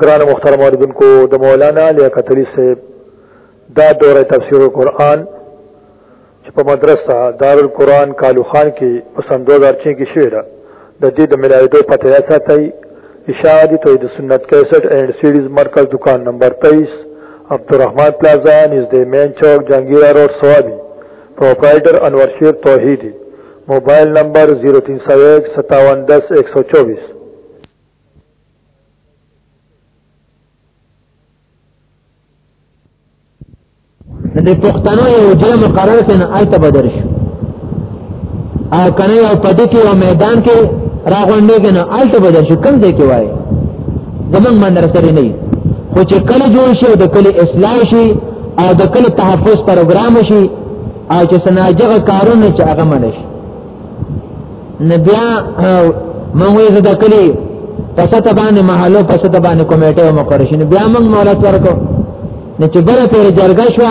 گران مختار موردن کو دا مولانا لیا قتلی سے دا دور تفسیر القرآن چې په مدرسه دارالقرآن کالو خان کې په سن 2006 کې شوې ده د دې د ملاویدو پته یا ساتي اشاعتی توحید سنت 61 اینڈ سیډیز مرکز دکان نمبر 23 عبدالرحمن پلازا نږدې مین چوک جنگیرا روډ سوابي پرپرایټر انور شیر توحیدی موبایل نمبر 03015710124 د پښتنو یو ځای مقرر کړي نه آیت بدر شو او کنه یو پدې کې یو میدان کې راغونډې کې نه آیت بدر شو کوم ځای کې وای زمون باندې سره نه خو چې کله جوړ شي د کله اصلاح شي او د کله تحفظ پروګرام شي او چې سناجغه کارونه چې هغه منش نبیا مونږ یې زده کړی پس ته باندې محلو پس ته باندې کمیټه مو کړی شنو بیا مونږ مولات ورکو نه چې بره پیر جرګه شو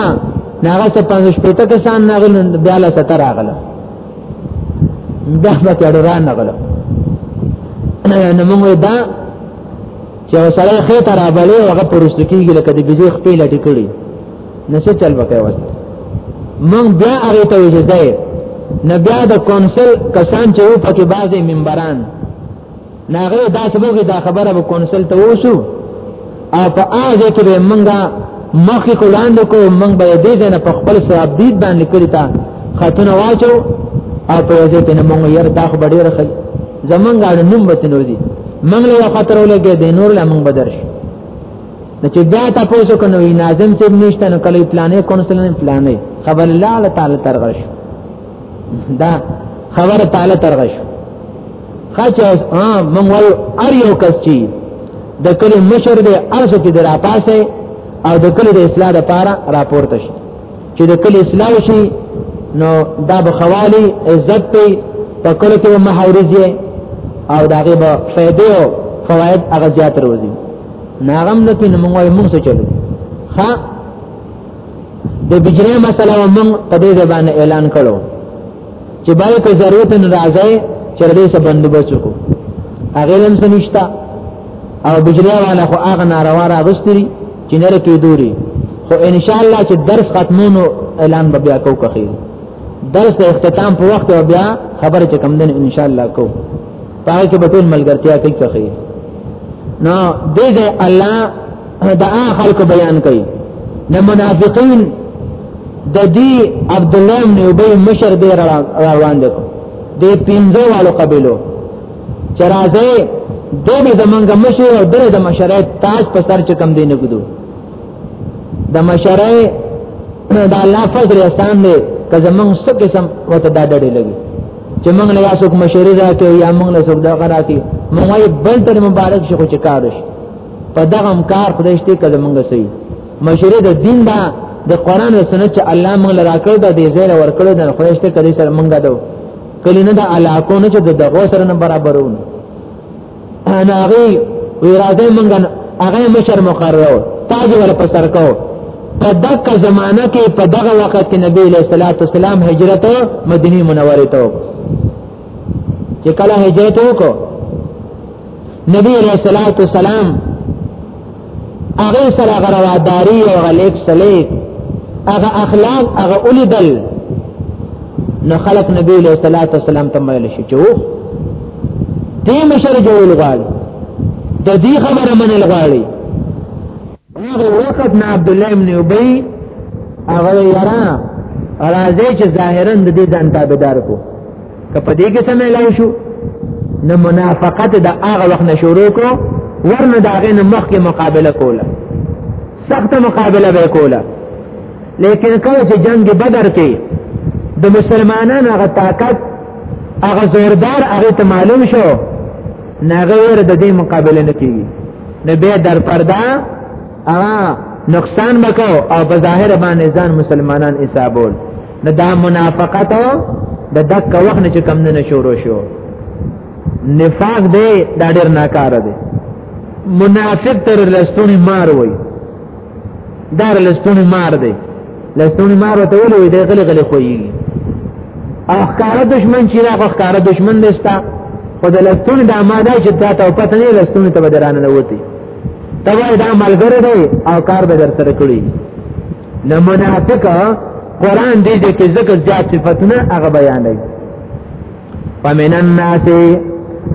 ناغه څه پنځه شپته کسان ناغل بیا لا ستر راغله دا به کړه ناغله نو مونږ دا چې سره خې تر ابلې هغه پرستکیږي لکه د بيزي خپل لټی کړی نشه چل وکړ وس من بیا هغه ته وځي نه بیا د کونسل کسان چې وو پکې بعضې منبران ناغه دا سبب دا خبره به کونسل ته وشو او په هغه کې به منګه مخې کولان کو منګ به دې نه په خپل ثواب دید باندې کړی تا خاتون واچو او په وجه ته مونږ ير دا خو ډېر خي زمونږ اړ نوم بچنو دي مونږ له خطر ولګې دې نور له مونږ بدرش نو چې بیا تاسو کنه وی ناظم چې نشته نو کله پلانې کونسل نه پلانې خبر الله تعالی ترغش دا خبر تعالی ترغش خاچه ها مونږ وایو ار یو کس چې د کلی مشر دی ارسو کې درا پاسه او د کلی د اصلاح لپاره راپورته شي چې د کلی اصلاح شي نو دا بخوالی عزت ته په کلی کې محورزه او داغه به فائدې او فواید هغه زیات وروزي ناغم نکی نو موږ موږ څه چلو ها د بجری مسله موږ په دې زبانه اعلان کړو چې باید په ضرورت نه راځي چې دې څه بندوبست وکړو هغه لم سنشتا او بجری والا خو هغه ناروا را غستري چې نه رکی دوري خو ان شاء الله چې درس ختمونو اعلان به بیا کو کخیر درس اختتام په وخت او بیا خبره چې کم دن ان شاء الله کو پای کې بتول ملګرتیا کوي کوي نو دغه الله دا خلق بیان کوي د منافقین د دې عبد الله بن ابي مشر دی روان دي د پینځو والو قبيلو چرازه دوی زمونږ مشر او دغه د مشرای تاج په سر چکم دی نه ګدو د مشرای دا الله فضل احسان دی که زمونږ څه قسم وته دا ډډې لګي چې موږ له یاسو کوم شری راکې یا موږ له څوک دا غراکې موږ یې بل تر مبارک شي خو چې کار شي په دغه کار خدای شته کله موږ سي مشری د دین دا د قران او سنت چې الله موږ له راکړ دا دې زیر ور کړو دا خدای شته کله سره موږ دا کله نه دا علاقو نه چې د دغه سره نه برابرونه انا غي وراده منګن هغه مشر مقرر تاج ور پر سر کو په دغه زمانہ کې په دغه وخت کې نبی له صلوات والسلام هجرت مدینه منوره ته چې کله هجرت وکړو نبی له صلوات والسلام هغه سره هغه رواداری او هغه لیک سلیک هغه اخلاق هغه اولیدل نو خلق نبی له صلوات والسلام ته ویل شي چې دې مشر جوړ غواړي د دې خبره منل غواړي هغه وخت نه عبد الله ابن ابي هغه یاره راځي چې ظاهرا د دې ځان تابعدار کو که په دې کې سم اعلان شو نو منافقت د هغه وخت نه شروع کو ورنه دا غي نه مخکې مقابله کوله سخت مقابله به کوله لیکن کله چې جنگ بدر کې د مسلمانانو هغه طاقت هغه زوردار هغه ته معلوم شو ناغه ور د دې مقابله نه کیږي نه به در پردا هغه نقصان وکاو او په ظاهر باندې ځان مسلمانان حسابول نه دا منافقت د دک وخت نه چې کم نه شروع شو نفاق دی دا ډیر ناکار دی منافق تر لستونی مار وای دا لستونی مار دی لستونی مار ته ویل وی دی غلی غلی خوېږي اخکار دشمن چې دا اخکار دشمن دستا خو د لستونی دا ماده چې دا ته پته نه لستونی ته بدرانه وتی تبا دا ملګری دی او کار به در سره کړی نه منافق قران دې دې کې ذکر زیات صفاتونه هغه بیانوي ومن الناس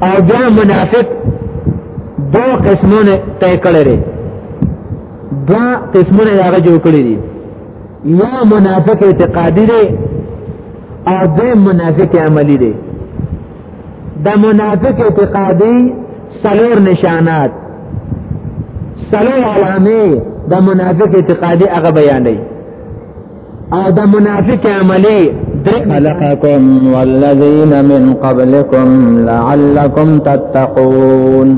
او بیا منافق دو قسمونه طے کړی دی دو قسمونه هغه جوړ کړی دي یا منافق اعتقادي دی او دې منافق عملی دی د منافق اعتقادي سلور نشانات سلور علامه د منافق اعتقادي هغه بیانې او د منافق عملی خلقكم والذين من قبلكم لعلكم تتقون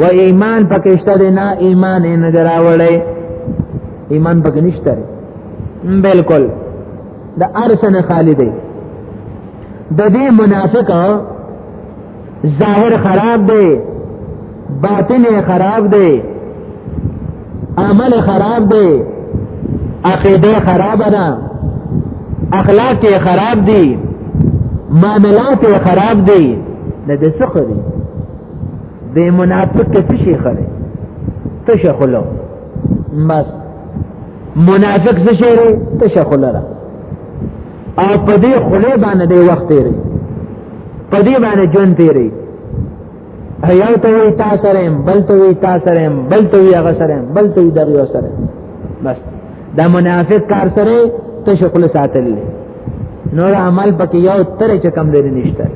و ایمان پکشته دی نه ایمان یې نه دراوړی ایمان پکې نشته بالکل د ارسن خالی دی د دې منافق ظاهر خراب دی باطن خراب دی عمل خراب دی عقیده خراب ده اخلاق خراب دي معاملات خراب دي نه د سخري به منافق څه شي خره تشخلو بس منافق څه شي تشخلو را او په دې خله باندې دی وخت دی په دې باندې جون دی یو ته وی تاسو سره بل ته وی تاسو سره بل ته وی هغه سره بل ته وی دغه سره بس دا منافق کار سره تشخلو ساتل دی نور عمل پکې یو تر چې کم دی نشته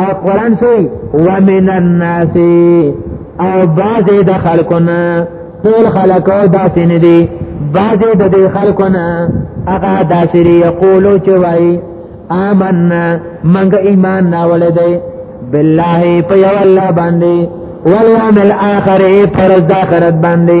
او قران سوی ومن الناس او بعض د خلقنا ټول خلق او داسې نه دي بعض د دې خلقنا هغه داسې یقولو چې وایي آمنا منګ ایمان ناول دی بالله په یو الله باندې والیوم الاخر پر ذکرت باندې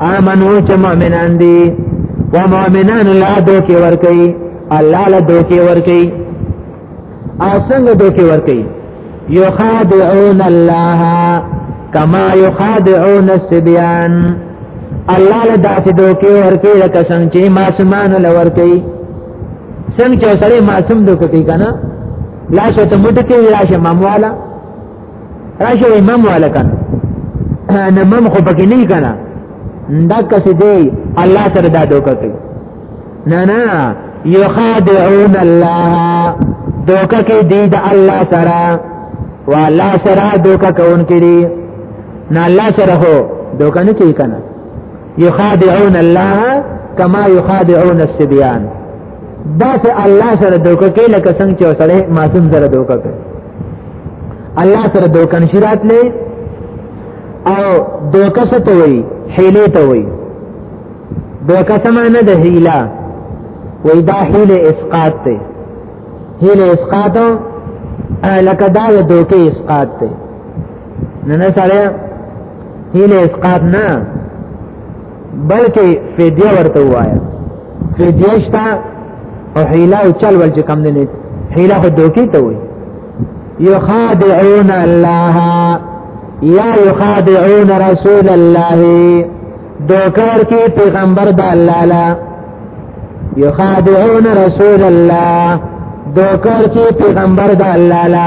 امنو چې مؤمنان دي و مؤمنان لا دوکي ور کوي الله لا دوکي ور کوي اسنګ دوکي ور کوي یخادعون الله کما یخادعون السبيان الله لا داسې دوکي ور کوي لکه څنګه چې ماسمان لا ور کوي څنګه چې سړی ماسوم دوکي کنه لاشه ته مټ کې لاشه مامواله راشه امام والا کنه نه مم خو پکې نه کنه دا کسې دی الله سره دا دوکه کوي نه نه یخادعون الله دوکه کوي دی د الله سره والله سره دوکه کوونکې دي نه الله سره هو دوکه نه کوي کنه یخادعون الله کما یخادعون السبیان دا سه الله سره دوکه کې لکه څنګه چې سره معصوم سره دوکه کې الله سره دوکه نشرات لې او دوکه څه ته وي حیله ته وي دوکه سمانه د حیله وې دا حیله اسقاط ته حیله اسقاط لکه دا دوکه اسقاط ته نه نه سره هیله اسقاط نه بلکې فدیه ورته وایا فدیه شته او حیله او چل ول چې کم نه نه حیله خو دوکې ته وایي یخادعون الله یا یخادعون رسول الله دوکار کی پیغمبر د الله لا یخادعون رسول الله دوکار کی پیغمبر د الله لا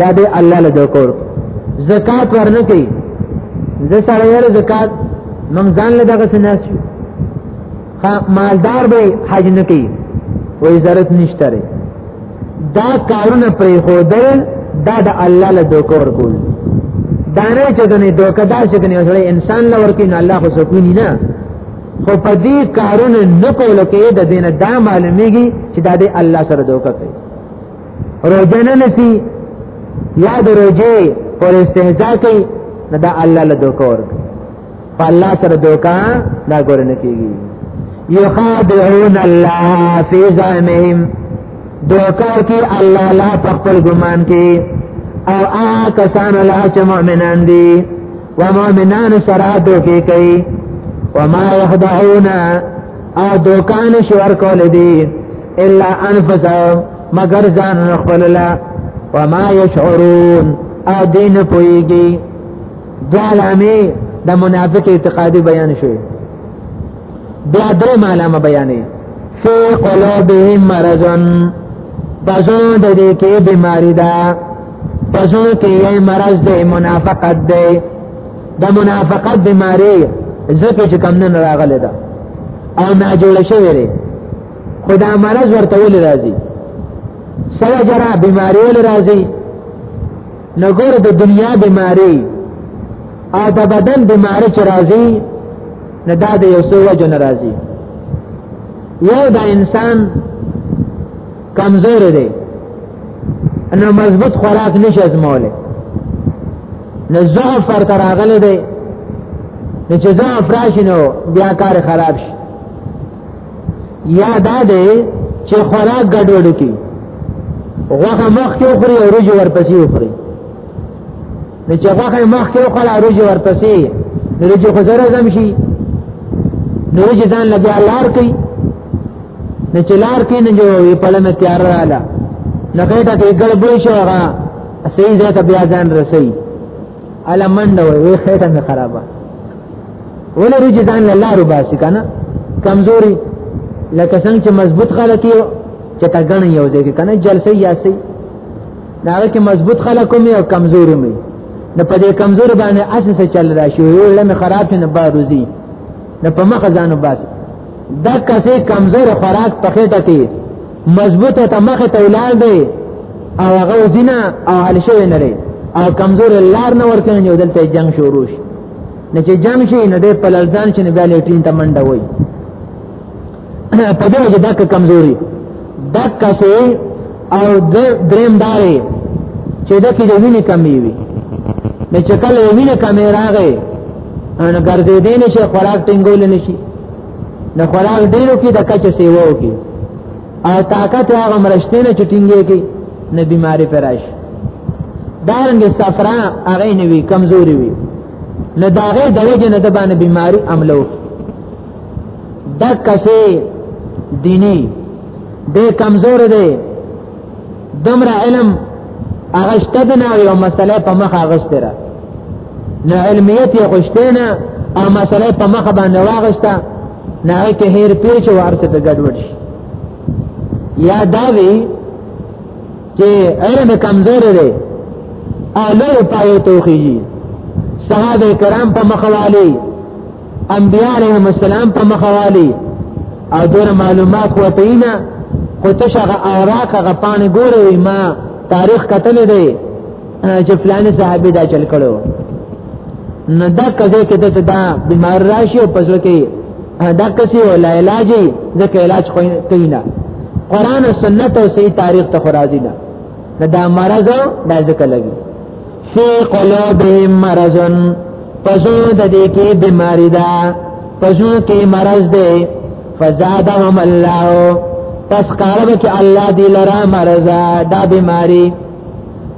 دا دې الله له ذکر زکات ورنه کوي زه سره یې زکات مونږ ځان له دغه سناس شو مالدار به حج نه کوي وې ضرورت نشته لري دا کارونه پرې خودل دا د الله له دوکه ورکول دا نه چې دنه دوکه دا چې دنه سره انسان له ورکی نه الله خو سکون نه خو په دې کارونه نه کول کې د دینه دا معلومیږي چې دا د الله سره دوکه کوي روزه نه نسی یا د روزه پر استهزاء کوي نه دا الله له دوکه ورک په الله سره دوکه دا ګور نه کیږي یخادعون الله فی ظنهم دوکه کی الله لا په خپل ګمان کې او آ کسان لا چې مؤمنان دي وما منان سرا دوکی کئی وما یخدعونا او دوکان شور کول دی الا انفسهم مگر ځان خپل لا وما یشعرون او دین پویږي دوالامی د منافق اعتقادي بیان شوی بیا دې معلومه بیانې فی قلوبهم مرضن پسو د دې کې بیماری ده پسو کې یې مرض دی منافقت دی د منافقت بیماری زکه چې کم نه راغله ده او نه جوړ شوی دی خدا مرض ورته ول راځي سره جرا بیماری ول راځي نو ګور د دنیا بیماری او د بدن بیماری چې راځي نه دا د یو څو وجه نه راځي یو دا انسان کمزور دی نو مضبوط خوراک نشي ازموله نو ضعف پر تراغله دی نو چې ضعف راشي نو بیا کار خراب شي یا دا دی چې خوراک ګډوډ کی غوخه مخ کې خوري او رجو ورپسې خوري نو چې غوخه مخ کې خوري او رجو ورپسې نو رجو خو زره زم شي نو رجو ځان لګي لار کوي نو چې لار کې نه جوړوي په لمه تیار رااله نو کېټه کې ګړبړ شو هغه صحیح ځای ته بیا ځان رسي علمند وي خېټه مې خرابه ولې روجي ځان له لارو باسي کنه کمزوري لکه څنګه چې مضبوط خلک یو چې تا غن یو ځای کنه جلسه یا سي داغه کې مضبوط خلک مې او کمزوري مې نه په دې کمزور باندې اساسه چل راشي یو لمه خراب نه باروزي نه په مخ ځانو بات دا کسې کمزور خوراک په خېټه کې مضبوط ته مخ ته ولار دی او هغه زینا او حل شوی نه لري او کمزور لار نه ورکنه یو دلته جنگ شروع شي نه چې جام شي نه د پلرزان چې نه بیا لټین ته منډه وای په دې کې دک کمزوري دک کسه او د دریم داري چې د کې د وینې کمی وي نه چې کله وینې کمی راغی ان ګرځې دې نشي خوراک ټینګول نشي نه خوراک ډیرو کې د کچ سیوو کې او طاقت هغه مرشته نه چټینګي کی نه بیماری پراش دارنګ صفرا هغه نه وی کمزوري وی نه داغه دغه نه د باندې بیماری عملو د کسه دینی د کمزور دی دمر علم هغه شته د ناوی او مسله په مخ اغستره نه علمیت یې خوشته نه او مسله په مخ باندې واغسته نه هغه کې هیر پیر چې ورته په ګډوډ شي یا دا وی چې علم کمزور دی اعلی پایو توخیږي صحابه کرام په مخوالی انبیاء علیهم السلام په مخوالی او دور معلومات وتینا خو تشغه اوراق غپان ګورې ما تاریخ کتل دی چې پلان صحابي دا چل کړو نو دا کده کې ته دا بیمار راشي او پزړه کې دا کسي ولا علاج ځکه علاج خو کوي نه قران او سنت او صحیح تاریخ ته راضي نه دا مرض دا ځکه لګي فی قلوبهم مرض پسو د دې کې بیماری ده پسو کې مرض ده فزادهم الله پس قالب کې الله دې لرا مرض دا بیماری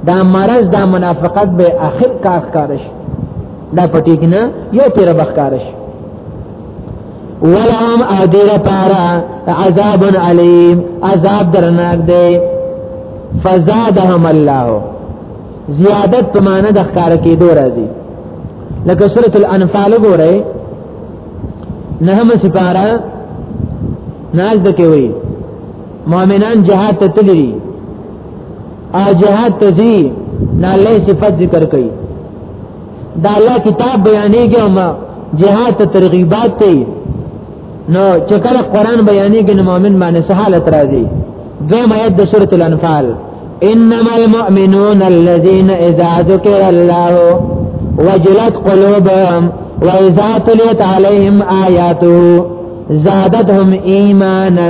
دا مرض دا منافقت به اخر کا ښکارش دا پټی کنه یو پیر بخکارش ولهم ادیر پارا عذاب علیم عذاب درناک دی فزادهم الله زیادت په معنی د ښکار کېدو راځي لکه سورۃ الانفال وګورئ نه هم سپارا ناز دکې وي مؤمنان جهاد ته تللی اجهاد تزي نه له صفات ذکر کوي دا الله کتاب بیانېږي او ما جهاد ته ترغیبات کوي نو چې کله قران بیانېږي نو مؤمن باندې سهالت راځي دویم آیت د سورۃ الانفال انما المؤمنون الذين اذا ذكر الله وجلت قلوبهم واذا تليت عليهم اياته زادتهم ايمانا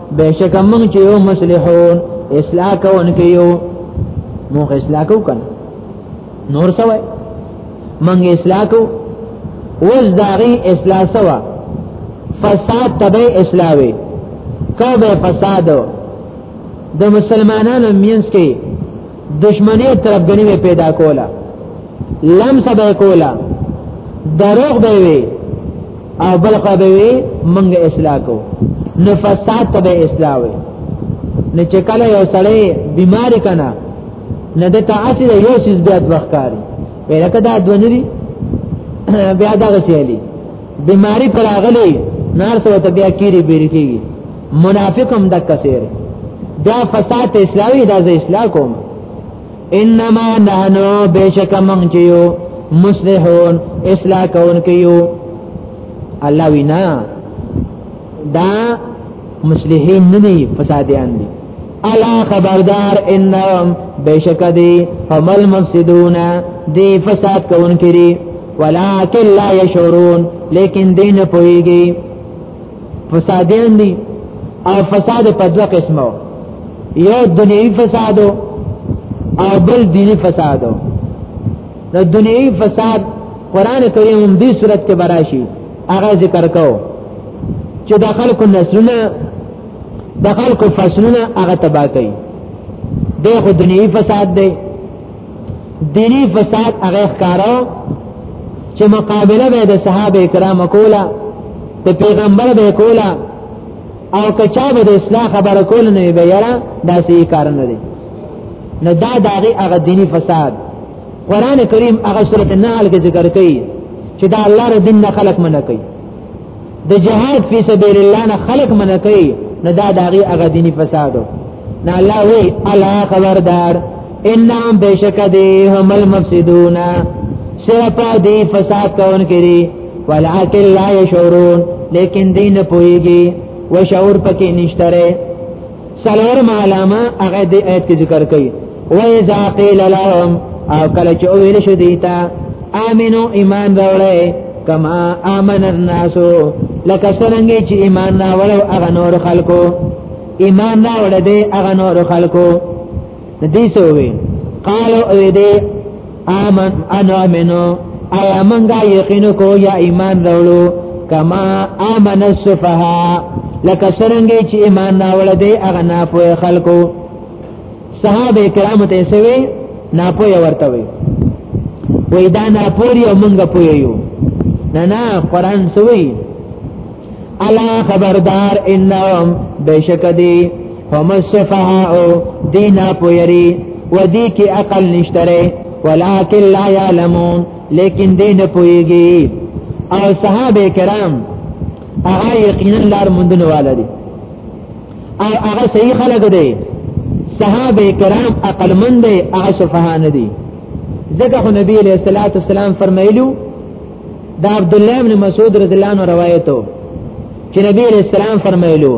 بهشکه موږ چې یو مصلحون اصلاح کوونکی یو موږ اصلاح کو کنه نور سوای موږ اصلاح کو اوس داغي اصلاح سوا فساد تبع اصلاح وي کوبه فساد د مسلمانانو مینس کې دشمنی طرف غنی می پیدا کولا لم سبا کولا دروغ به وی او بل خو به وی منګ اصلاح کو نو فساد ته به اصلاح وی نه چې کله یو سړی بیمار کنا نه د تاسو یو سیس بیا وخت کاری ولکه دا دونری بیا دا غسیلی بیماری پر اغلی نار سره ته بیا کیری بیری کیږي منافق هم د کثیر دا فساد اسلامي دا ز اسلام کوم انما نحنو بشک من چيو مصلحون اصلاح کون کيو الله وینا دا مصلحین نه دي فسادیان دي الا خبردار انهم بشک دي هم المفسدون دي فساد کون کړي ولكن لا يشعرون لیکن دین پویږي فسادین دي او فساد په دوه قسمه یو دنیوي فساد او بل دینی فساد د دنیوي فساد قران کریم هم دې صورت کې براشي هغه ذکر کو چې د خلکو نسلونه د خلکو فصلونه هغه تباہ کوي دغه دنیوي فساد دی دینی فساد هغه ښکارو چې مقابله به د صحابه کرام کوله ته پیغمبر به کوله او کچا به د اصلاح خبره کول نه به یاره دا صحیح کار نه دی نه دا داغي هغه دینی فساد قران کریم هغه سورته نحل کې ذکر کړي چې دا الله ر دین نه خلق منه کوي د جهاد فی سبیل الله نه خلق من کوي نه دا داغي هغه دینی فسادو نه الله وی الا خبردار انهم بشک دی هم المفسدون صرف دی فساد کون کری ولکن لا یشعرون لیکن دین پویږي و شعور پکې نشتره سلور معلومه هغه دې ایت ذکر کړي و اذا قيل لهم او کله چې ویل شو دیتا امنو ایمان راوړی کما امن الناس لکه څنګه چې ایمان راوړو هغه نور خلکو ایمان راوړ دې هغه نور خلکو دې سوې قالو او دې امن انا منو ایا منګه یقین کو یا ایمان راولو کما امن السفها لکه څنګه چې ایمان راول دې هغه نه په خلکو صحابه کرام ته سوي نه پوي ورته وي وې دا نه پوری او منګه پوي یو نه نه قران سوي الا خبردار انهم بشک دی هم السفهاء دینا پویری ودی کی عقل نشتره ولكن لا يعلمون لیکن دین پویږي او صحابه کرام هغه یقینا لار مندونه والدي او هغه صحیح خلق دی صحابه کرام عقل مند دي هغه صفهان دي ځکه خو نبی علیہ الصلوۃ والسلام فرمایلو دا عبد الله ابن مسعود رضی الله عنه روایتو چې نبی علیہ السلام فرمایلو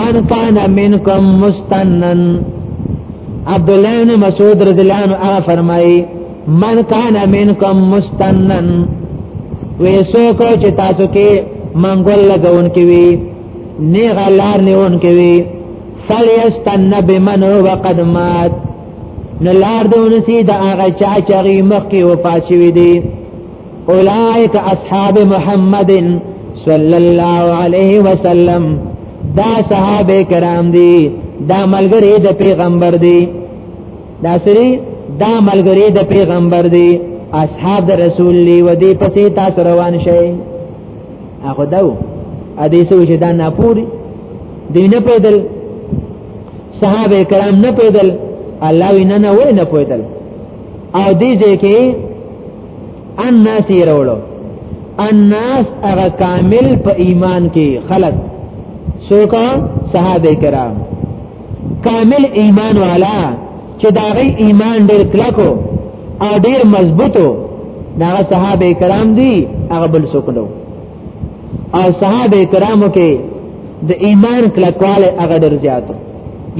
من کان منکم مستنن عبد الله ابن مسعود رضی الله عنه هغه فرمایي من کان منکم مستنن وې څوک چې تاسو کې منګول لګون کې وي نه غلار نیون کې وي فلیستن بمن هو قد مات نه لار دی ونسی د هغه چا چغی مخکی و پاشوی دی اولائک اصحاب محمد صلی الله علیه وسلم دا صحابه کرام دی دا ملګری د پیغمبر دی دا سری دا ملګری د پیغمبر دی اصحاب د رسول لی و دی پسې تاسو روان شئ هغه داو ا دې سوچ دا نه پوری دینه پیدل صحابه کرام نه پیدل الله وینا نه وای نه پیدل او دې ځکه ان ناس یې وروړو الناس هغه کامل په ایمان کې خلق څوک صحابه کرام کامل ایمان والا چې دا غي ایمان ډېر کلکو او ډېر مضبوطو دا صحابه کرام دي هغه بل څوک نو او صحابه کرامو کې د ایمان کلکواله هغه ډیر زیاتو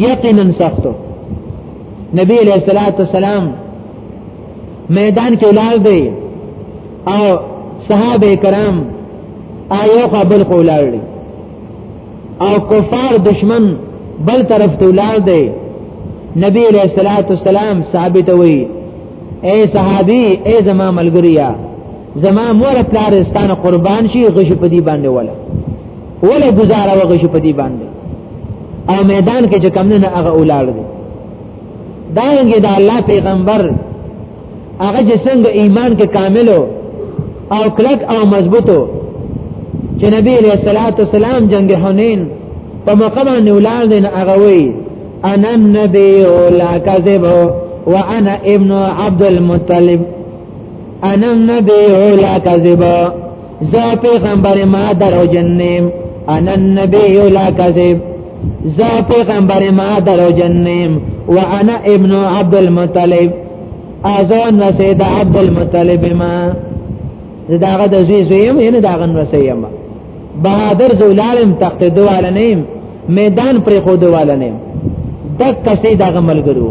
یقینا سختو نبی علیہ الصلوۃ والسلام میدان کې ولار دی او صحابه کرام آیو قبل خولار دی او کفار دشمن بل طرف ته ولار دی نبی علیہ الصلوۃ والسلام ثابت وی اے صحابی اے زما ملګریا زما مور پلار استانه قربان شي غش په دې باندې ولا ولا گزاره وغش په دې باندې او میدان کې چې کم نه هغه اولاد دي دا یې دا الله پیغمبر هغه چې څنګه ایمان کې کاملو او کلک او مضبوطو چې نبی علیہ الصلوۃ والسلام جنگ حنین په موقع باندې اولاد نه هغه وی انا النبی لا کذب وانا ابن عبد المطلب انا النبی لا کذب زه پیغمبر ما درو جنم انا النبی لا کذب زه پیغمبر ما درو جنم وانا ابن عبد المطلب ازون نسید عبد المطلب ما زداغه د زوی زویم ینه داغه نسیم بهادر زولالم تخت دوالنیم میدان پر خو دوالنیم دک کسې داغه ملګرو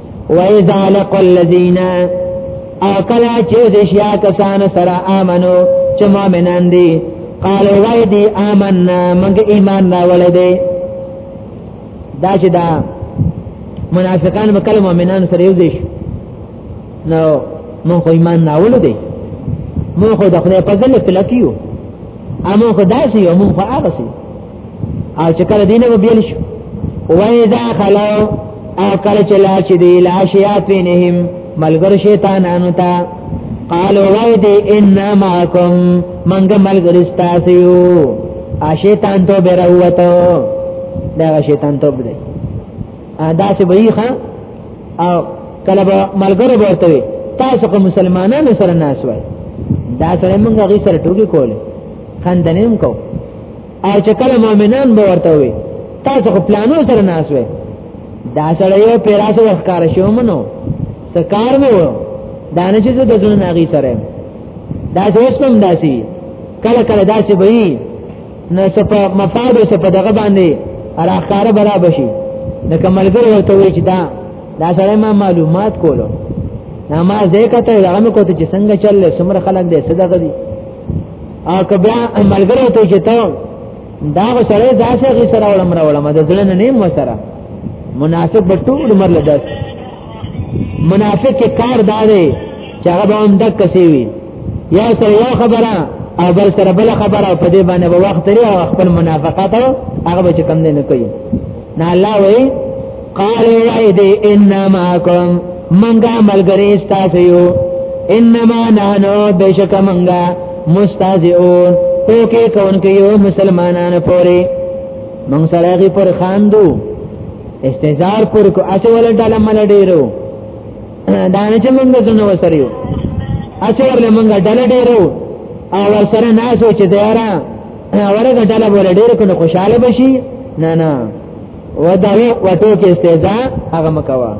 وَإِذَا لَقُوا الَّذِينَ او کلا چې د شیا کسان سره امنو چې مؤمنان دي قالوا وای دي آمنا موږ ایمان راول دي دا چې دا منافقان وکړ مؤمنان سره یو ځای نو موږ خو ایمان راول دي موږ خو د خدای په ځل فلکیو امو خدای سي او موږ خو هغه سي او چې کله دینه به بیل شو وای دا خلو او کله چې لا چې دی لا شیاطینهم ملګر شیطانانو ته قالو وای دی ان معکم منګ ملګر استاسیو ا شیطان ته بیروته دا شیطان ته بده ا داسې ویخه او کله به ملګر ورته وي تاسو کوم مسلمانانو سره ناس وای دا سره موږ غي سره ټوګي کول خندنیم کو او چې کله مؤمنان به ورته وي تاسو خو پلانو سره ناس وي دا سره یو پیراسو وښکار شو منو سکار مې و دا نه چې د ځون ناغي سره دا اوس هم داسي کله کله داسي به وي نه څه په مفاد او څه په دغه باندې راخاره برا بشي د کملګر ورته وي چې دا دا سره ما معلومات کولو نماز دې کته هغه کوته چې څنګه چلې سمره خلک دې صدقه دي او کبیا ملګری ته چې ته دا سره دا شغی سره ولم راولم د ځل نه نیم وسره منافق به ټول عمر لداس منافق کې کار دا دی چې هغه به هم دک کسی وي یا سره یو خبره او بل سره بل خبره په دې باندې وخت لري او خپل منافقت هغه به کم نه کوي نه الله وی قال وای دی انما کوم منګه ملګری تاسو یو انما نانو بشک منګه مستازئون ټوکې کون کې یو مسلمانانو پورې مونږ سره غي پر خاندو استهزار پر کو اچو ول ډاله مل ډیرو دا نه چې مونږ څنګه وسریو اچو ول مونږ ډاله ډیرو او سره ناسو چې دیارا نه ورګه ډاله بوله ډېر کنه خوشاله بشي نه نه وداوی وټو کې استهزاء هغه مکوا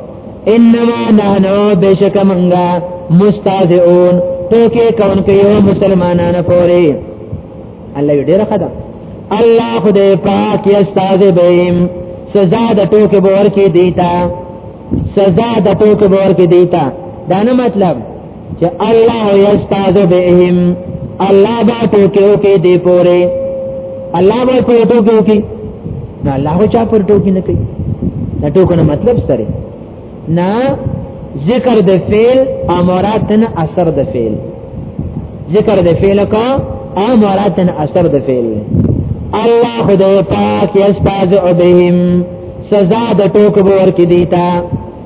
انما نحنو بشک منغا مستهزئون تو کې کون کې یو مسلمانانه پوري الله ډېر خدا الله خدای پاک یې استاد بهم سزا د ټوکې بور کې دیتا سزا د ټوکې بور کې دیتا دا نه مطلب چې الله یستاذ بهم الله با ته کېو کې دی پوره الله با ته ټو کېو کې نه الله چا پر ټو کې نه کوي دا ټو کنه مطلب سره نه ذکر د فعل امراتن اثر د فعل ذکر د فعل کا امراتن اثر د فعل الله خدای پاک یستاذ بهم سزا د ټوک ور کې دیتا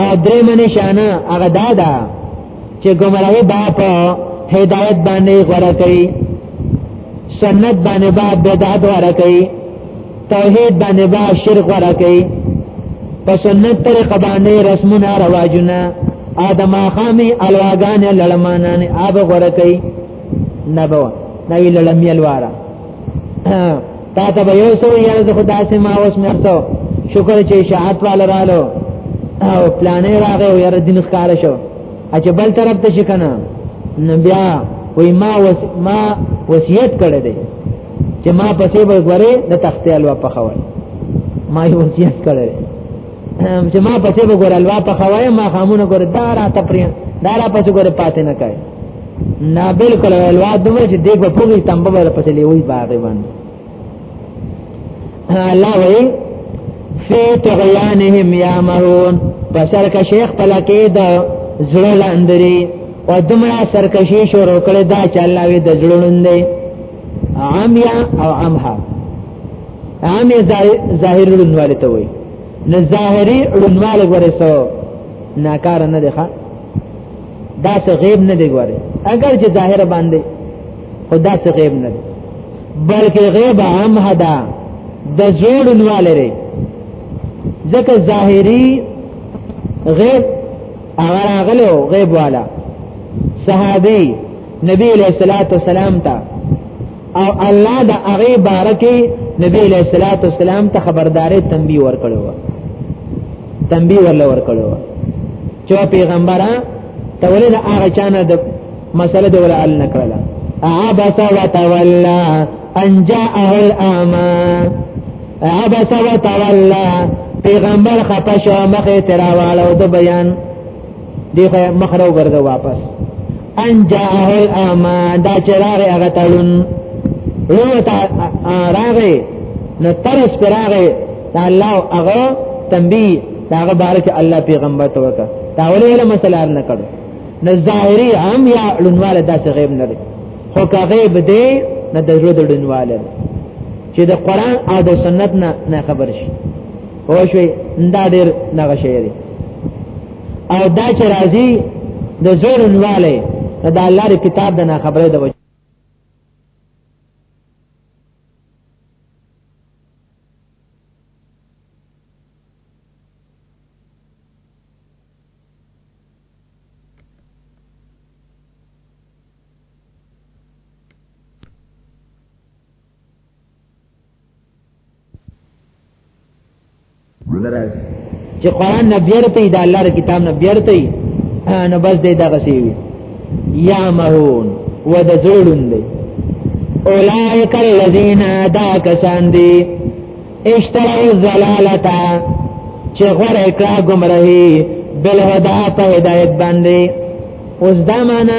او درې منې شانه هغه دا ده چې ګمراهي با په هدایت باندې غوړه کوي سنت باندې با بدعت غوړه کوي توحید باندې با شرک غوړه کوي په سنت طریقه باندې رسمونه رواجونه ادم خامي الواغان لړمانان اب غوړه کوي نبو نوی لړمی الواره تا ته به یو سو یاره زه خدا سه ما اوس مې ارتو شکر چې شهادت والا رالو او پلانې راغې او یاره دین ښکار شو اچ بل طرف ته شکنه بیا وای ما وس ما وصیت کړی دی چې ما پسې به غوري د تختې الوا په خوای ما یې وصیت کړی چې ما پسې به غوري الوا په خوای ما خامونه غوري دارا تپرین دارا پسې غوري پاتې نه کای نه بالکل الوا دوی چې دې په پوری تنبه ور پسې لیوي باغ باندې الله وی فی تغیانهم یامرون بشر کا شیخ پلکې د زړه لاندري او دمړه سرکشي شروع کړي دا چې الله وی د زړه لاندې عامیا او عامها عام ظاهر لنواله ته وي نه ظاهري لنواله ورسو ناکار نه ده دا څه غیب نه دی ګوره اگر چې ظاهر باندې خدا څه غیب نه دی بلکې غیب عام هدا د زوړ نواله لري ځکه ظاهری غیب هغه غلو غیب والا صحابي نبی علیہ الصلوۃ والسلام ته او الله د هغه بارکه نبی علیہ الصلوۃ والسلام ته خبرداري تنبیه ورکړو تنبیه ورل ورکړو چې پیغمبره ته ولې د هغه چانه د مسله د ولا ال نکړه عبس وتولى ان جاءه الاعمى عبس وتولى پیغمبر خپه شو مخه تراواله د بیان دی مخرو ګرځو واپس ان جاءه الاما دا چراغ هغه تړون لو تا راغه نو ترس پر راغه دا الله هغه تنبیه داغه بارک الله پیغمبر ته وکړه دا ولې له مسله نه کړو نه ظاهری عام یا لنواله داسې غیب نه دی خو که غیب دی نه د زړه د لنواله چې د قران او د سنت نه نه خبر شي هو شوي دا ډېر نه غشي او دا چې راځي د زور نواله دا الله د کتاب د نه خبره د وجه چې قران نه بیرته د الله د کتاب نه بیرته نه بس دې دغه سی وي یا مهون و د زړون دی اولائک الذین دا کسان دی اشتروا الضلالتا چې غره کا گمراهي بل هدا په هدایت باندې اوس دا معنا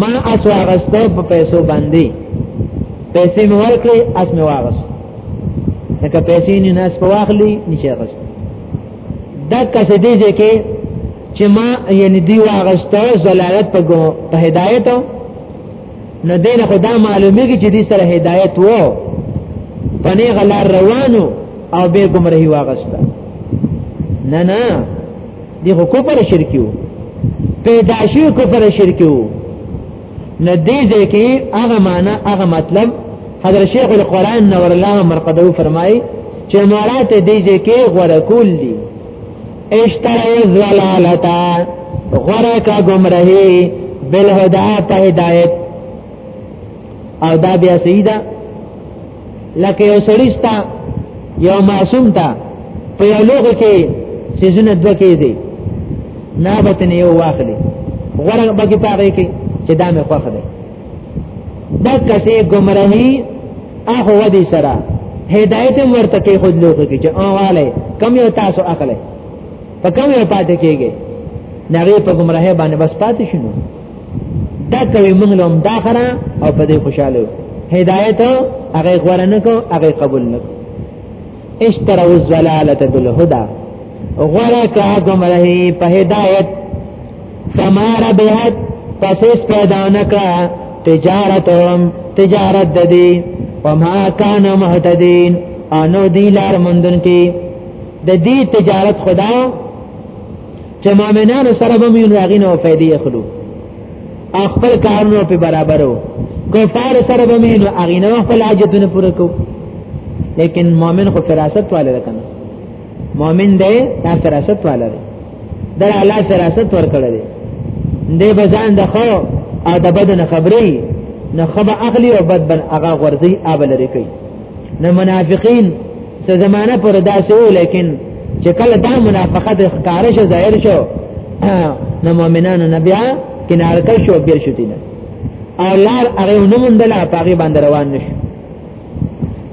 ما اسو اغسته په پیسو باندې پیسې مې ورکړې اس مې واغس لکه پیسې نه ناس په واخلي نشه غس دا کسې دې چې کې چې ما یعنی دی واغسته زلالت په ګو په هدایت نه دین خدا معلومیږي چې دې سره هدایت وو پنه غلار روانو او به گمراهي واغسته نه نه دی خو کفر شرکی وو پیدا شوی کفر شرکی وو نه دی ځکه هغه معنا هغه مطلب حضرت شیخ القرآن نور الله مرقدو فرمای چې مراد دی ځکه غره کول دي اشتری زلالتا غره کا گمراهی بالهدایت هدایت او دا بیا سیدا لکه یو سړی ستا یو معصوم تا په یو لوګو کې سيزونه دوه کې دي نه بتنه یو واخلي غره بګی پاره کې چې دا مې خوخه ده دا کته گمراهي اخو ودي سره هدایت ورته کې خود لوګو کې چې اواله کم یو تاسو عقل په کم یو پاتې کېږي نغې په گمراهي باندې بس پاتې شنو دا کوي موږ له دا خره او په دې خوشاله هدایت هغه غوړه نه کو هغه قبول نه کو اشتروا الضلاله بالهدى غوړه کا گمراهي په هدایت فما ربحت پس پیدا نکا تجارتهم تجارت ددی وما کان مهتدین انو دی لار مندن کی د دې تجارت خدا چې مؤمنانو سره به موږ راغی نو فائدې اخلو خپل کارونو په برابرو کفار سره به موږ نو اغینه خپل حاجتونه پوره کو لیکن مؤمن خو فراست والے ده کنه مؤمن دی دا فراست والے ده در الله فراست ورکړل دی دی بزان د خو او د بدن خبرې نه خبر اخلي او بد بن هغه غورځي ابل لري کوي نه منافقین څه زمانہ پر داسو لیکن چې کله دا منافقت ښکار شو ظاهر شو نه مؤمنانو نه بیا کنار کړ شو بیر شو دینه او لار هغه نو مونډل هغه باندې روان نشو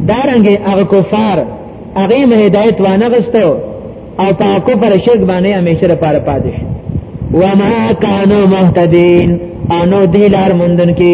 دارنګ هغه کفار هغه هدایت وانه غستو او په کفر شرک باندې همیشه لپاره پاتې شو وما كانوا مهتدين انو دي لار مندن کې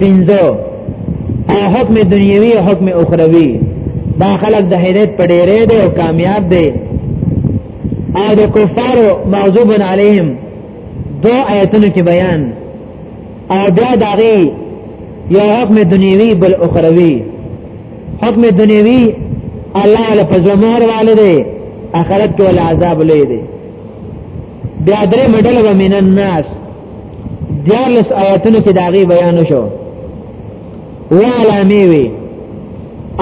پنځه او حکم دنیوي او حکم اخروی دا خلق د هدایت په ډیره دی او کامیاب دی او د کفارو مغضوب علیهم دو آیتونو کې بیان او بیا داغي یو حکم دنیوي بل اخروی حکم دنیوي الله له فزمور والده اخرت کې ول عذاب لید بیا درې مډل و من الناس دیارلس آیاتونو کې دا غي بیان شو و علامه وی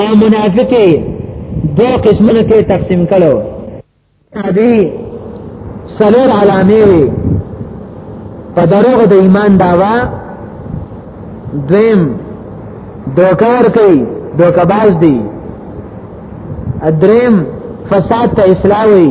او منافقې دو قسمونو کې تقسیم کړو ابي سلور علامه وی په دروغ د ایمان داوا دویم دوکار کوي دوکباز دی ادریم فساد ته اسلامي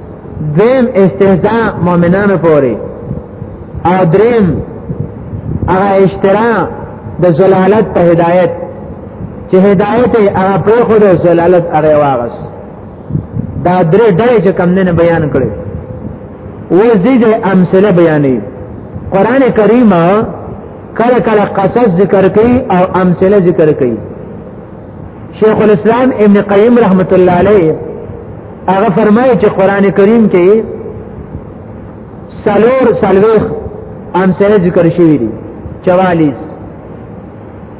دیم استهزاء مؤمنانو پورې او دریم هغه اشترا د زلالت په هدایت چې هدایت هغه پر خو د زلالت هغه واغس دا درې ډېر چې کم نه بیان کړي و دې د امثله بیانې قران کریم کله کله قصص ذکر کوي او امثله ذکر کوي شیخ الاسلام ابن قیم رحمت الله علیه هغه فرمایي چې قران کریم کې سلور سلوخ هم سره ذکر شوی دی 44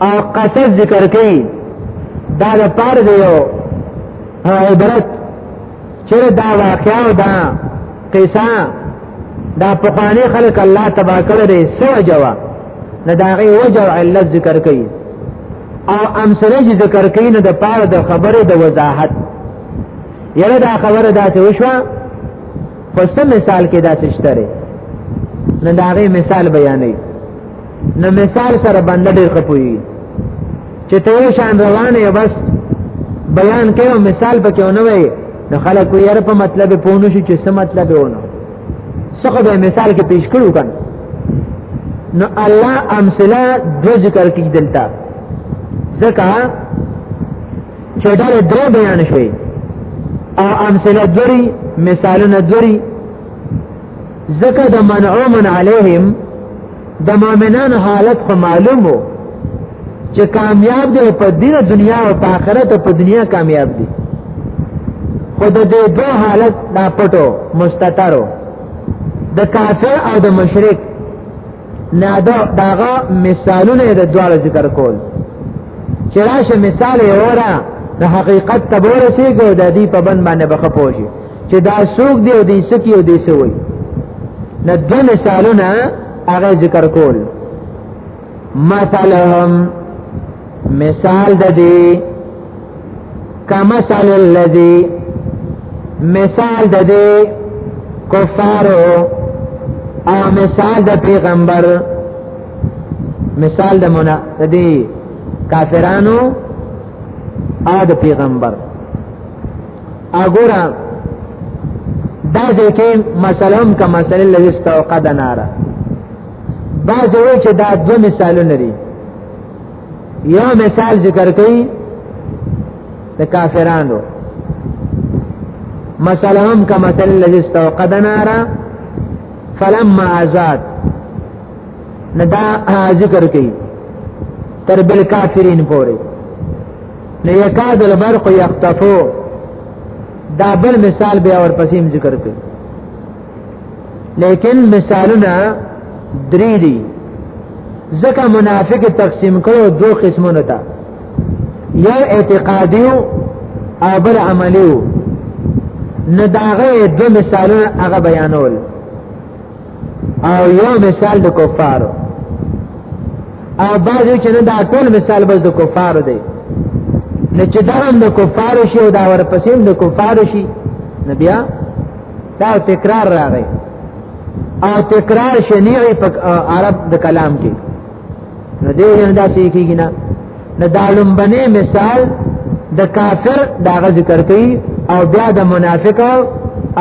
او قصص ذکر کړي دا د پاره دی یو عبرت چې دا واقعا او دا قصه دا پخوانی خلق الله تبا کړی دی سو جواب نه دا غي وجه علت ذکر کړي او امثله ذکر کړي نه د پاره د خبره د وضاحت یره دا خبره داسې وشوه په سم مثال کې داسې شته نه داغه مثال بیانې نه مثال سره باندې ډېر خپوي چې ته شان روانه یې بس بیان کړو مثال پکې ونه وي نو خلک یې په مطلب پونه شي چې څه مطلب ونه څخه به مثال کې پیش کړو کنه نو الله امثله د ذکر کې دلته ځکه چټاله درې بیان شوي او امثله دوری مثالونه دوری زکه د منعوم علیهم د مؤمنان حالت خو معلومو چې کامیاب دی په دې دنیا او په آخرت په دنیا کامیاب دی خود دې دوه حالت لا پټو مستترو د کافر او د مشرک نه دا داغه مثالونه د دواړو ذکر کول چې راشه مثال یې وره د حقیقت تبور شي ګو د دې په بند باندې بخ پوجي چې دا سوق دی او دې سکی او دې سوي نه د مثالونه هغه ذکر کول مثلهم مثال د دې کمثل الذی مثال د دې کفارو او مثال د پیغمبر مثال د منا د دې کافرانو او د پیغمبر اګورا دا ځکه مثلهم کا مثل الذي استوقد نارا بعض وی چې دا دوه مثالونه لري یو مثال ذکر کړي د کافرانو مثلا هم کمثل الذي استوقد نارا فلما ازاد ندا ذکر کړي تر بل کافرین پورې نه یکاد البرق یختفو دا بل مثال بیا ورپسې ذکر کړي لیکن مثالونه درې دي ځکه منافق تقسیم کړو دوه قسمونه ده یو اعتقادي او بل عملی نه داغه دو مثالونه هغه بیانول او یو مثال د کفارو او بعضی چې نه دا ټول مثال بس د کفارو دی نه چې دا هم د کفارو شي او دا ورپسې د کفارو شي نبیا دا تکرار راغی او تکرار شنیعی په عرب د کلام کې نو دې نه دا څه کیږي نه نه دا لومبنه مثال د کافر دا ذکر کوي او بیا د منافق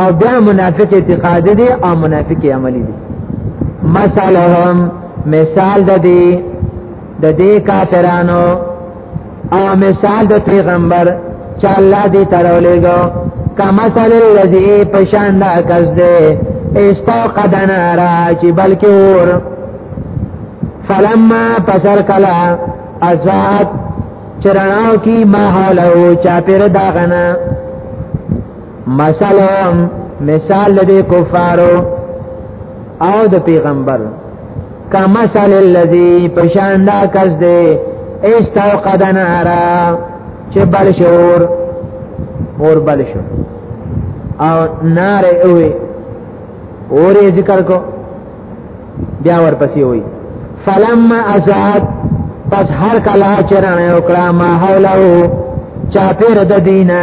او بیا منافق اعتقاد دي او منافق عملی دي مثلا مثال د دې د دې کافرانو او مثال د پیغمبر چې الله دې ترولېګو کما سال الذي پشان دا کس دې استوقد نارا چې بلکې اور فلما پسر کلا ازاد چرناو کی ما حالو چاپیر داغنا مثلا مثال دې کفارو او د پیغمبر کا مثال الذي پشاندا کس دې استوقد نارا چې بل شور اور بل شور او نار اوه اور ذکر کو بیا ورپسې وای فلما ازاد پس هر کلا چرانه وکړه ما حوله چا پیر د دینه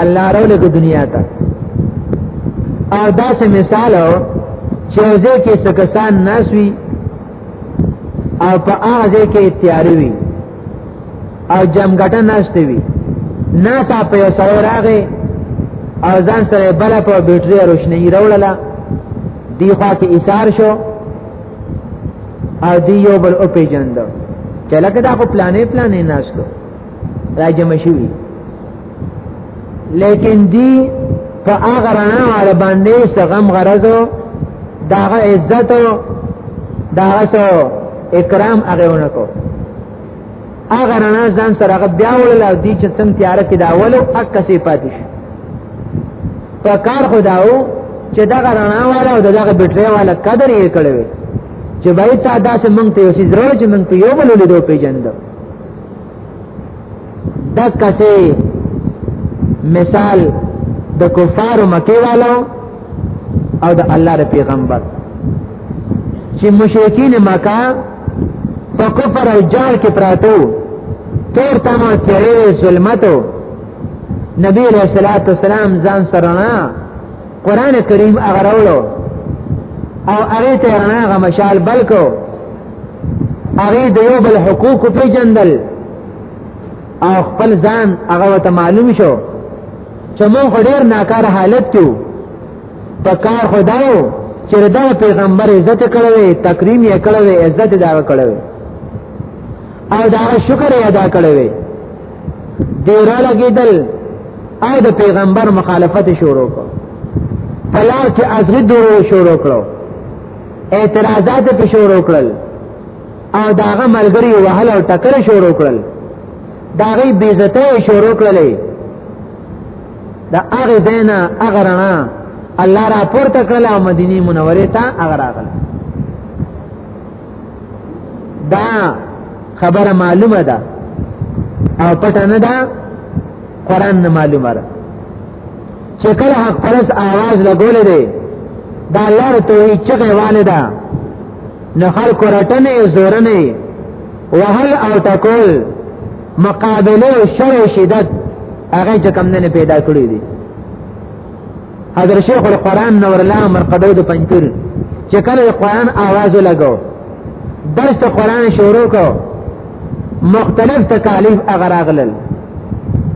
الله راولې کو دنیا ته او دا څه مثال او چې ځکه کې څه کسان ناسوي او په هغه کې تیارې وي او جمګټه ناشته وي نه تا په سره راغې او ځان سره بل په بیټري روشنايي راولله دی خوا کې ایثار شو او دی یو بل او پیجندو چې لکه دا خو پلانې پلانې ناشته راجم شوی لیکن دی په هغه رڼا والا باندې سغم غرضو داغه عزت داغه سو اکرام هغه ونکو هغه رڼا ځان سره هغه بیا ولل او دی چې سم تیار کې دا ولو اک څه پاتې شي په کار خداو چې دغه رڼا والا او دغه بیټری والا قدر یې کړو چې بای تا داسې مونږ ته یو څه ضرور چې مونږ په یو بل لیدو پیژندو دا کسه مثال د کفار مکی والو او د الله د پیغمبر چې مشرکین مکه په کفر او جار کې پراتو تور تما چهره ظلمتو نبی رسول الله صلی الله علیه وسلم ځان سره نه قران کریم هغه راوړو او هغه ته رڼا هغه مشال بلکو هغه د یو بل حقوق په جندل او خپل ځان هغه ته معلوم شو چې مونږ ډیر ناکاره حالت کې په کار خدایو چې دا پیغمبر عزت کړو تکریم یې کړو عزت دا کړو او دا شکر یې ادا کړو دی را لګیدل او د پیغمبر مخالفت شروع کړ پلار چې ازغی دورو شروع کړو اعتراضات په شروع کړل او داغه ملګری وهل او ټکر شروع کړل داغه بیزته شروع کړلې دا هغه دینا هغه رڼا الله را پورته کړل او مدینه منوره ته هغه راغله دا خبره معلومه ده او پټه نه ده قران نه معلومه ده چې کله حق پرس आवाज لګول دی دا لار ته چې غوانه ده نه خلق رټنه زورنه وهل او تکول مقابله شر شدت هغه چې کم نه پیدا کړی دي حضرت شیخ القرآن نور الله مرقدو د پنځیر چې کله قرآن आवाज لګاو درس ته قرآن شروع کو مختلف تکالیف اگر اغلل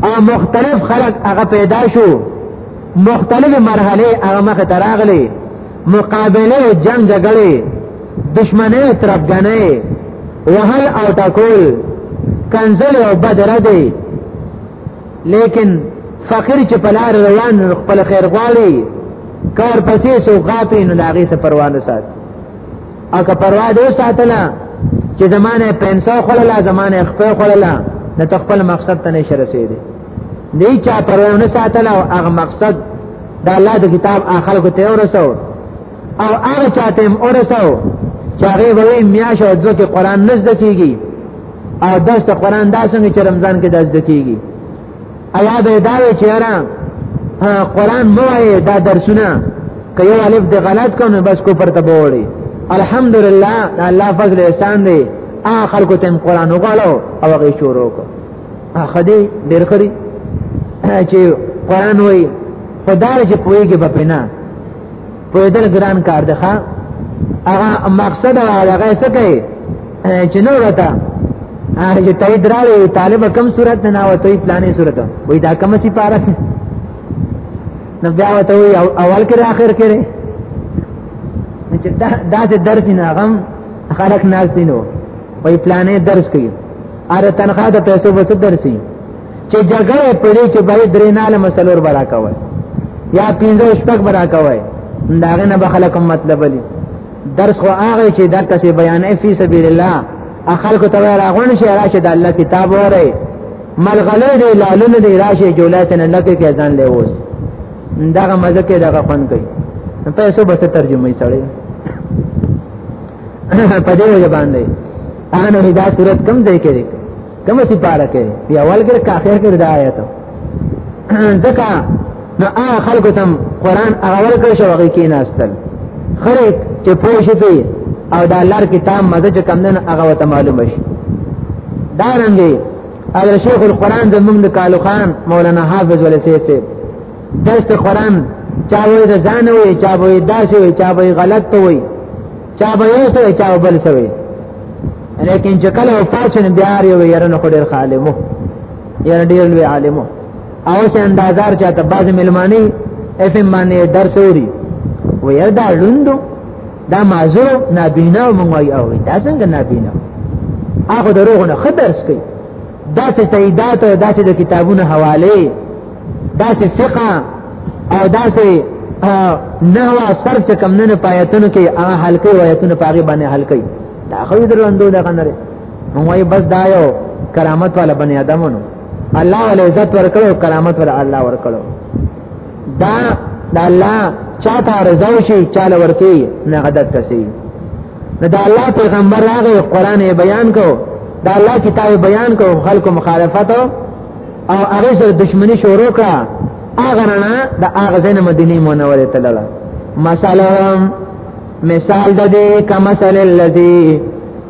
او مختلف خلق هغه پیدا شو مختلف مرحله هغه مخ تراغلی مقابله جنگ جګړه دشمنه تربګنه وهل او تکول کنزل او بدر دی لیکن فقیر چې په لار روان خپل خیر غواړي کار پسې سو غاپې نو داغه څه پروا نه سات او که پروا دې ساتله چې زمانه پنسا خړلا زمانه خپل خړلا نه تخپل مقصد ته نشه رسیدي دې چا پروا نه ساتله او هغه مقصد د الله د کتاب اخر کو ته ورسو او هغه چاته هم ورساو چې هغه وایي میاش او دوه کې قران نزد کیږي او درس ته قران دا څنګه چې رمضان کې درس کیږي ایا به دا وی چې را قران مو وایي دا درسونه که یو الف د غلط کونه بس کو پر ته بوړي الحمدلله الله فضل احسان دی ا خلکو تم قران وغالو او هغه شروع کو اخه دې ډېر خري چې قران وایي خدای چې پويږي په پناه پوهېدل ګران کار دی ښه هغه مقصد او هغه څه کوي چې نو راته هغه چې تای دراوي طالب کم صورت نه او توي پلانې صورت وي دا کوم سي پاره نو بیا وته وي اول کې اخر کې چې دا دا چې درس نه غم خلق ناز دي نو وي پلانې درس کوي اره تنخواه د پیسو وسه درسي چې جګړه پړې کې به درې ناله مسلور برا کوي یا پینځه شپږ برا کوي داغه نه به خلک مطلب لري درس خو هغه چې دا تاسو بیانې فی سبیل الله اخلق ته راغون شي راشه د الله کتاب وره ملغله دی لالون دی راشه جولات نه لکه کې ځان له اوس داغه مزه کې داغه فن کوي په څه به ترجمه یې چړې په دې باندې هغه نه دا صورت کم ځای کې کومه سپاره کې دی اول کې کا اخر کې دا آیت ځکه نو هغه خلکو تم قران هغه ورکړ شو هغه کې ناستل خره چې پوه شي او دا لار کې تام مزه چې کم نه هغه وته معلوم شي دا رنګي اگر شیخ القران زمونږ د کالو خان مولانا حافظ ولسی سي درس قران چا وې ځان وې چا وې داسې وې چا وې غلط وې چا به یو سره چا بل سره لیکن چې کله وفات شنه بیا یو یارنه خو ډیر عالمو یاره ډیر لوی عالمو او چې اندازار چاته باز ملمانی اف ام باندې درس اوري و یاره دا لوندو دا معذور نابینا مونږ وایو دا څنګه نابینا هغه دروغ نه خبرس کوي دا چې تاییدات او دا چې د کتابونو حواله دا چې فقہ او دا چې نحو صرف چې کم نه پایتونو کې هغه حلقې وایتونو پاغي باندې حلقې دا خو دې درندو دا کنه نو بس دا یو کرامت والا بنی آدمونو الله ول عزت ورکړو کرامت ور الله ورکړو دا د الله چاته رضا شي چاله ورته نه غدت کسي نو دا الله پیغمبر راغی قران یې بیان کو دا الله کتاب بیان کو خلکو مخالفت او هغه سره دښمنی شروع کړه هغه نه د هغه زنه مدینه منوره ته لاله مثلا مثال د دې کما مثال الذي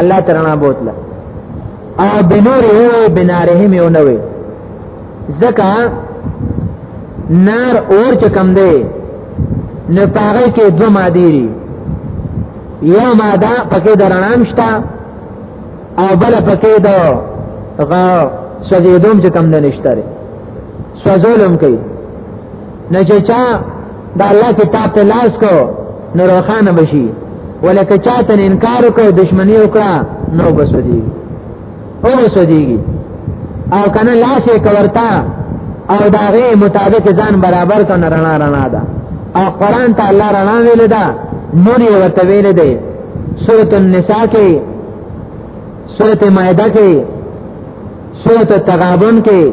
الله ترنا بوتله او بنور هو بنارهم یو نوې زکا نار اور چې کم دی نه پاره کې دو مادي دي یو ماده پکې درنام شتا او بل پکې دو غا سوځېدوم چې کم نه نشته ظلم کوي نه چې چا د الله کتاب په لاس کو نو روخانه بشي ولکه چاته انکار وکړ دشمنی وکړه نو بسودي او بسوديږي او کنه لاس یې کورتا او داغه مطابق ځان برابر کنه رڼا رڼا ده او قران ته الله رڼا ویل ده نور یې ورته ویل ده سورۃ النساء کې سورۃ مائده کې سورۃ التغابن کې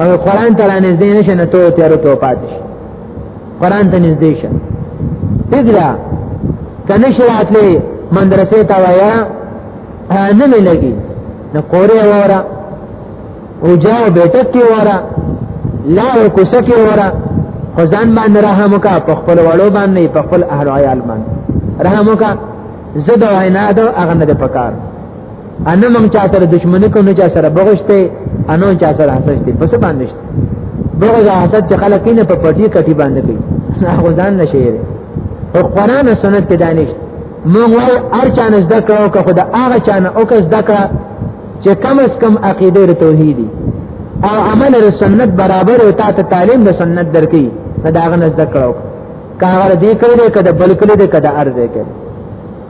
او قران ته نږدې نشه نه ته تیار ته پاتې قران ته نږدې شه بګرا کنه شرات له مدرسې ته وایا نه ملګي نه کوره وره او جاو بیٹک کی وره لا کوسه کی وره خدان باندې رحم وکا په خپل وړو باندې په خپل اهل عیال باندې رحم وکا زده وینا ده هغه نه پکار انا مونږ چا سره دښمنی کو نه چا سره بغشته انا چا سره حسد شته پس باندې شته بغض حسد چې خلک نه په پټي کټي باندې کوي هغه ځان نشي او قران او سنت کې دانش مونږ وای هر چا نه زده کړو که خدا هغه چا نه او که زده کړه چې کم از کم عقیده توحیدی او عمل سنت برابر او تا ته تعلیم د سنت درکې دا هغه نه زده کړو کاغه دې کړې کده بل کړې کده ارزه کړې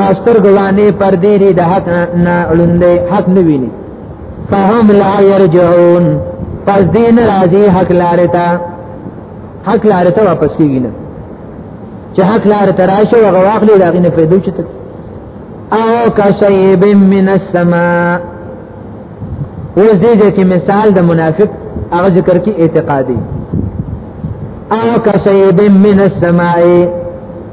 استر ګوانه پر دې لري د حق نه اړوندې حق نه ویني فهم لا يرجعون پس دین راضی حق لارتا حق لارتا واپس کیږي نه چې حق لارتا راشه او غواخلې داغې نه پیدا چته او کسیب من السماء اوس دې کې مثال د منافق هغه ذکر کې اعتقادي او کسیب من السماء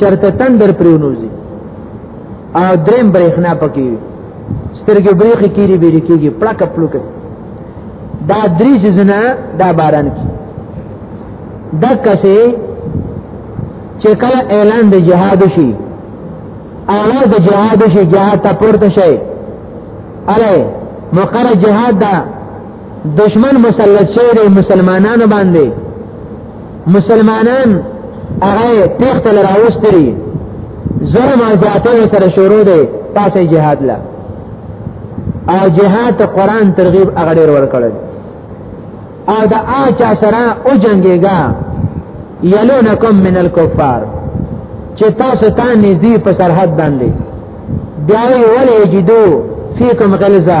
چرته تندر پرونوزي او دریم برېښنا پکې سترګې برېخې کیری بیرې کیږي پړک پړک دا درې جزونه دا باران کی دا کسه چې کله اعلان د جهاد شي اعلان د جهاد شي جهاد ته پورته شي اله مقر جهاد دا دشمن مسلط شوی دی مسلمانانو باندې مسلمانان هغه تخت لراوستري ظلم او زیاتو سره شروع دی تاسو جهاد لا او جهاد ته قران ترغیب هغه ډیر ورکړل او دا اچا سره او جنگيګا یلونکم من الکفار چې تاسو ته نږدې په سرحد باندې دی ولی جدو فیکم غلظه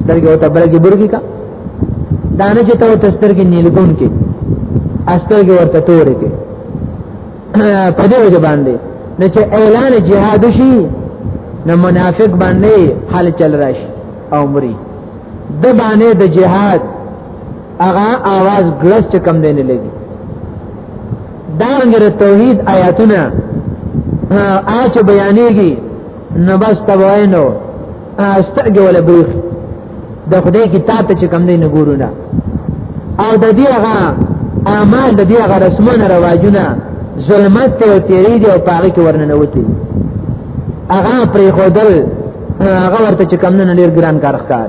سترګې او تبره کې برګي کا دانه چې ته تستر کې نیلګون کې استر کې ورته تورې کې په دې وجه باندې نه چې اعلان جهاد شي نه منافق باندې حال چل راشي او مري د باندې د جهاد هغه आवाज ګلس چې کم دی نه لګي دا غیر توحید آیاتونه آچ بیانېږي نبس تبوینو استرګ ولا بریخ د خدای کتاب ته چې کم دی نه ګورو نه او د دې هغه اعمال د دې هغه رسمونه رواجونه ظلمت ته او تیری دی او پاره کې ورننه وتی هغه پرې خودل هغه ورته چې کم نه ډیر ګران کار ښکار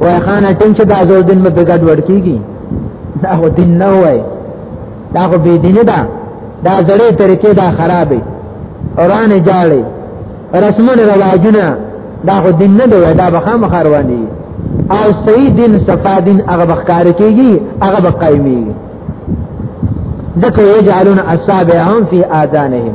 وای خان ټیم چې دا زور دین په ګډ وډ کیږي دا هو دین نه وای دا خو به دین ده دا زړې طریقې دا خرابې قران جاړې رسمونه رواجونه دا خو دین نه دی دا به خام خرواني او صحیح دین صفا دین هغه بخکار کیږي هغه بقایمي ذکر یجعلون اصابعهم فی آذانهم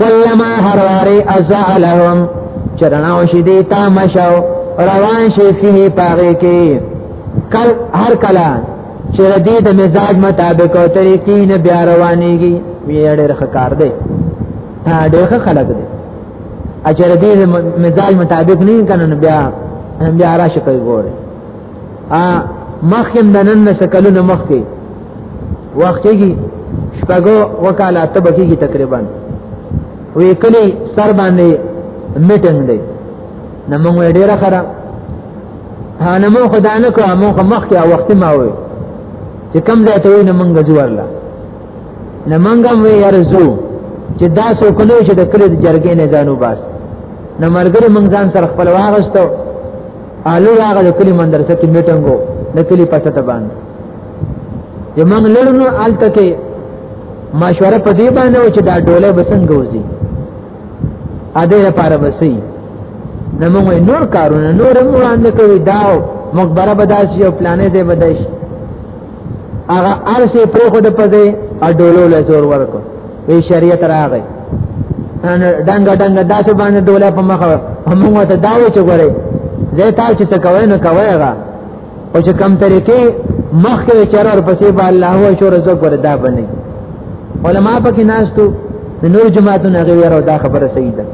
کلما هر واری ازعلهم چرناو شي دی تا مشو روان شي فيه پاره کې کل هر کلا چې ردی د مزاج مطابق او طریقې نه بیا روانيږي وی ډېر خکار دی ها ډېر خلک دی اچر دې مزاج مطابق نه کنه بیا بیا راشه کوي ګوره ا مخکې د نن نه شکلونه مخکې وخت کېږي شپږو وکاله ته بکیږي تقریبا وې کلی سر باندې میټنګ دی نو موږ ډیره خره هانه مو خدای نه کوه مو مخ کې وخت ما وې چې کم ځای ته وې نه موږ جوړلا نه موږ هم وې ارزو چې دا سو کلو چې د کلی د جرګې نه ځانو باس نو مرګره موږ ځان سره خپل واغستو الو هغه د کلی مندرسه کې میټنګو د کلی پسه ته باندې یمن لړنو الته کې مشوره په دې باندې و چې دا ډوله بسنګ وځي ا دې لپاره بسې نو موږ نور کارونه نور موږ وړاندې کوي دا مقبره بداسي او پلانې دې بداسي هغه ارسه پرې خو د پځې ا ډولو له زور ورکو وی شریعت راغی ان دنګ دنګ داسې باندې ډوله په مخه همغه ته دا وی چې ګوره زه تاسو چې کوي نه کوي را او چې کم طریقې مخ کې چرور پسې په الله او شو رزق ګوره دا باندې علما په کې ناشتو د نور جماعتونو هغه ورو دا خبره صحیح ده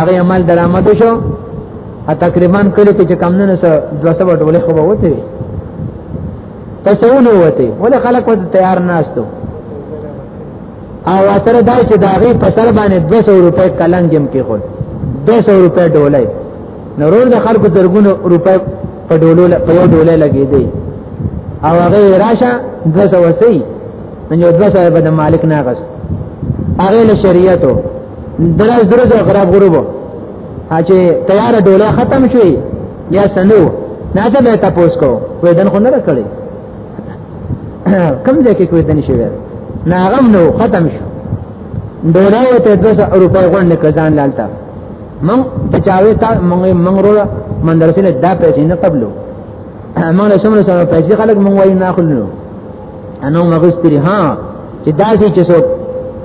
هغه عمل درآمد شو ا تقریبا کله چې کم نه نو 200 ډوله خو به وته پسونه وته ولې خلک وته تیار ناشتو او اتر دا چې دا غي په سر باندې 200 روپے کلنګم کې خو 200 روپے ډولای نورور د خلکو درګونو روپے په ډولو په یو ډولای لګې دی او هغه راشه 200 وسی نو 200 به د مالک نه غس هغه له شریعتو درز درز غراب غروبو چې تیار ډوله ختم شوی یا سنو نه ته به تاسو کو وې دن خو نه راکړي کم ځای کې کوي دن شي نه غم نو ختم شو ډوډۍ ته 200 روپۍ غونډه کزان لالتا من بچاوي تا من من رو من درسله دا پیسې نه قبلو موږ له څومره سره پیسې خلک موږ وایي نه خلنو انو مغستری ها چې داسې چې څوک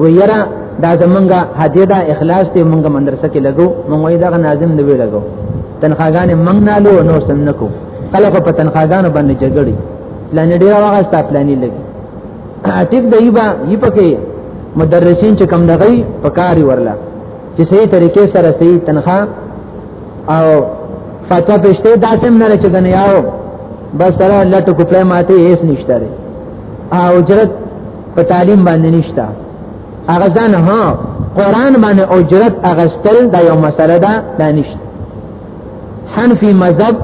و یرا دا زمونږه هدیه دا اخلاص ته مونږه مدرسه کې لګو مونږ یې دا ناظم دی لګو تنخواګانې مونږ نه لو نو سم نکو کله خو په تنخواګانو باندې جګړې پلان ډیر واغستا پلانې لګي ټیک دی با یې پکې مدرسین چې کم دغی په کاری ورلا چې صحیح طریقې سره صحیح تنخواه او فتوا پېشته داسم نه چې غنیاو بس سره لټ کو په ماته هیڅ نشته ری او جرت په تعلیم باندې نشته هغه ځان ها قران باندې او جرت اغستل دا یو مسله ده دا نشته حنفی مذهب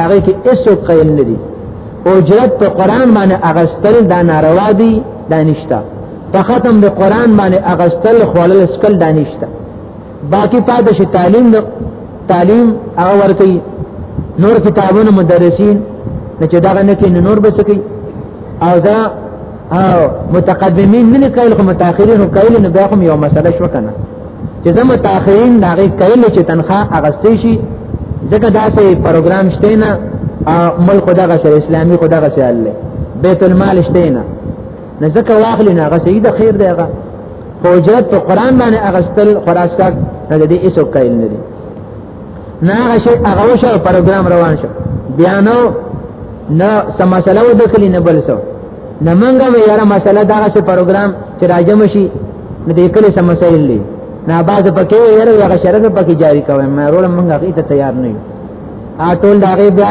هغه کې ایسو قیل ندی او جرت په قران باندې اغستل دا ناروا دی دا نشته په ختم د قران باندې اغستل خولل سکل دا نشته باقی پاتې شي تعلیم د تعلیم هغه ورته نور کتابونه مدرسین چې دا نه کې نور بس کوي او دا او متقدمین نه کول خو متأخرین هم کول نه بیا هم یو مسله شو کنه چې زمو متأخرین دا غي کول چې تنخواه اغستې شي ځکه دا سه پروګرام شته نه ملک خدا غسر اسلامي خدا غسر الله بیت المال شته نه نه ځکه واخلې نه هغه صحیح د خیر دی هغه په اجرت په قران باندې اغستل خلاص کړ نه دې هیڅ کایل نه دي نه هغه شی هغه شو پروګرام روان شو بیا نو نه سم مسله و دخلی نه بل سو نه منګه وی یاره مسله دا چې پروګرام چې راجم شي نه دې کله سم مسایل لې نه باز پکې یاره هغه شرط پکې جاری کوي مې رول منګه هغه ته تیار نه یو اټول دا غي بیا